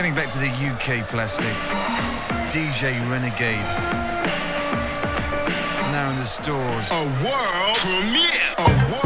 Getting back to the UK plastic, DJ Renegade. Now in the stores. A world premiere. A world.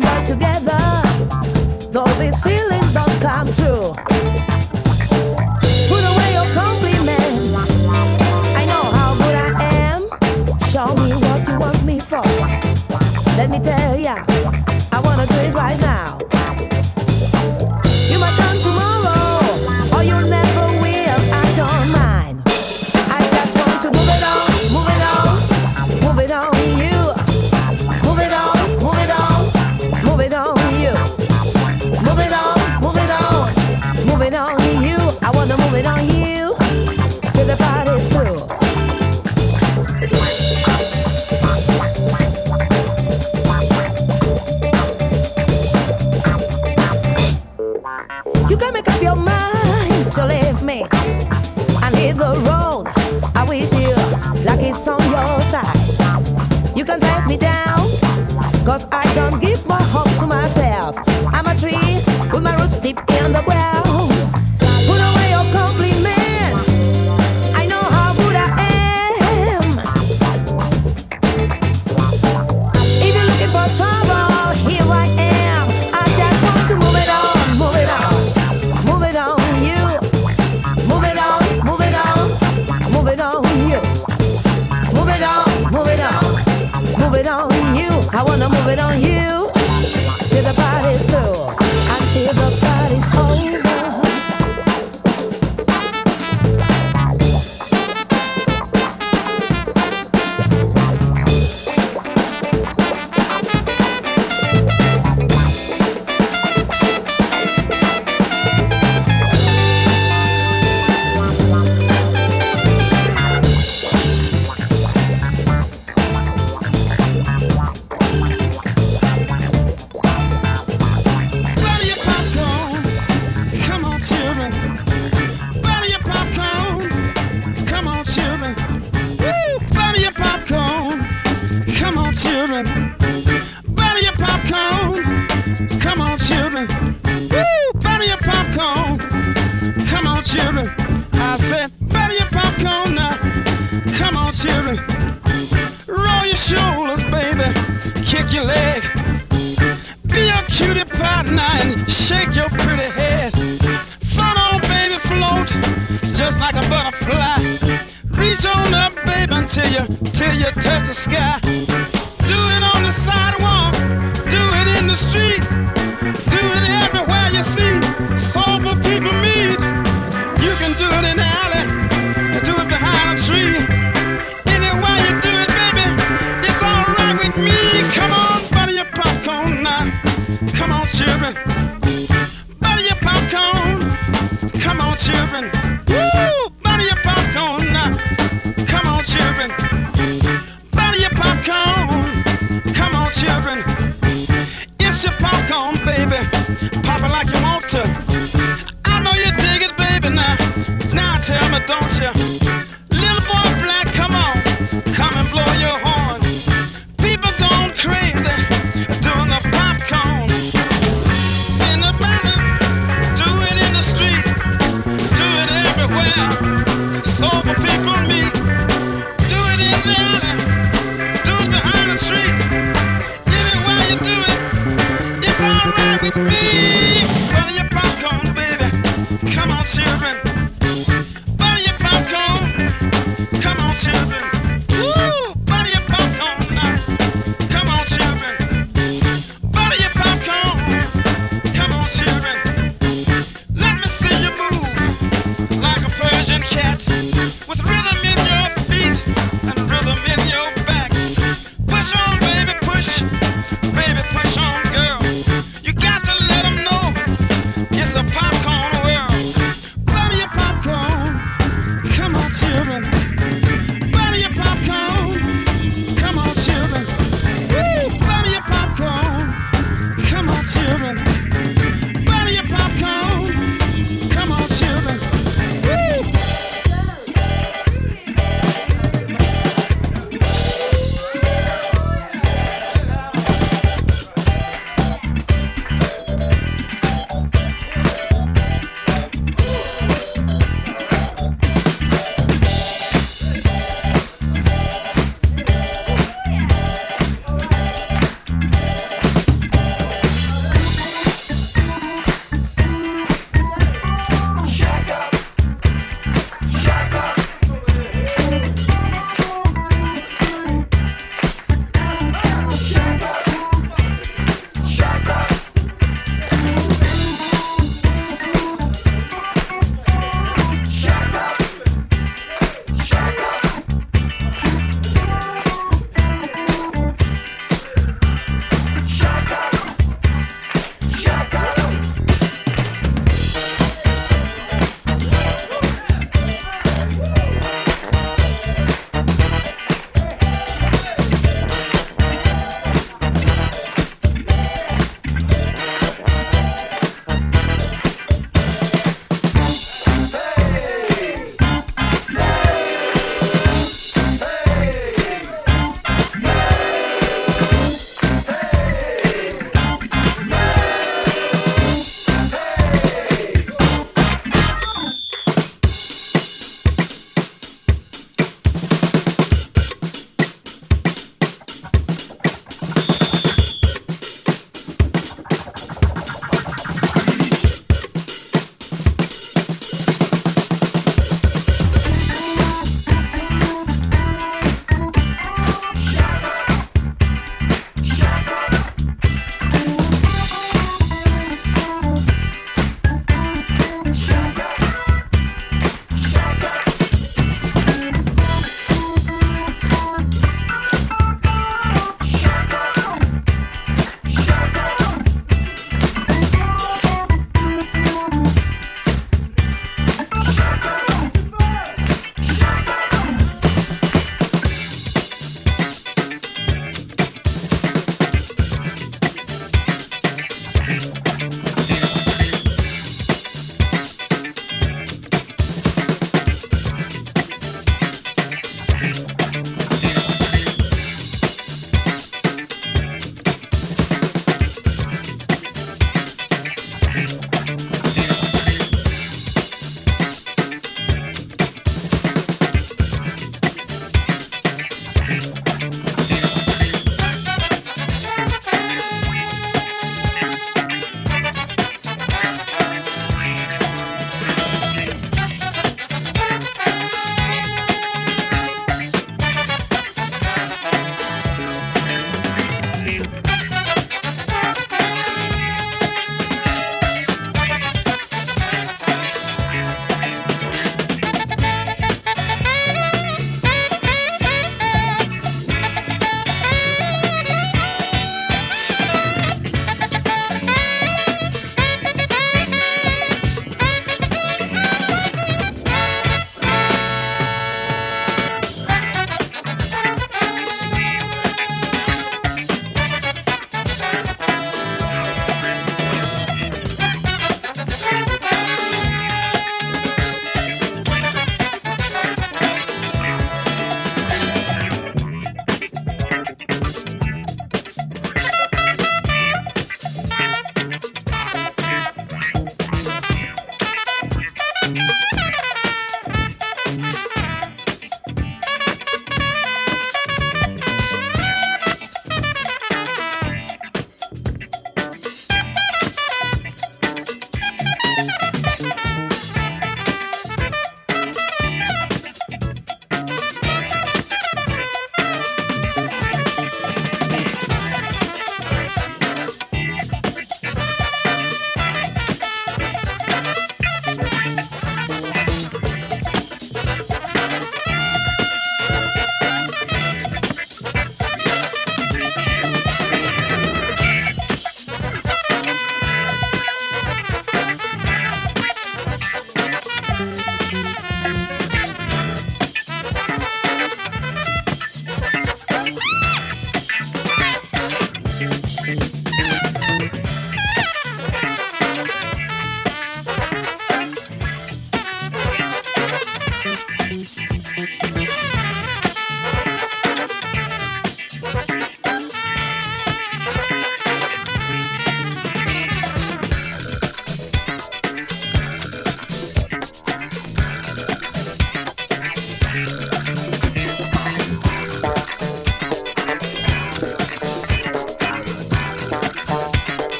can go together, though these feelings don't come true. shake your leg. Be a cutie pie now and shake your pretty head. Float on, baby, float, just like a butterfly. Reach on up, baby, until you, till you touch the sky. Do it on the sidewalk, do it in the street, do it everywhere you see. Children.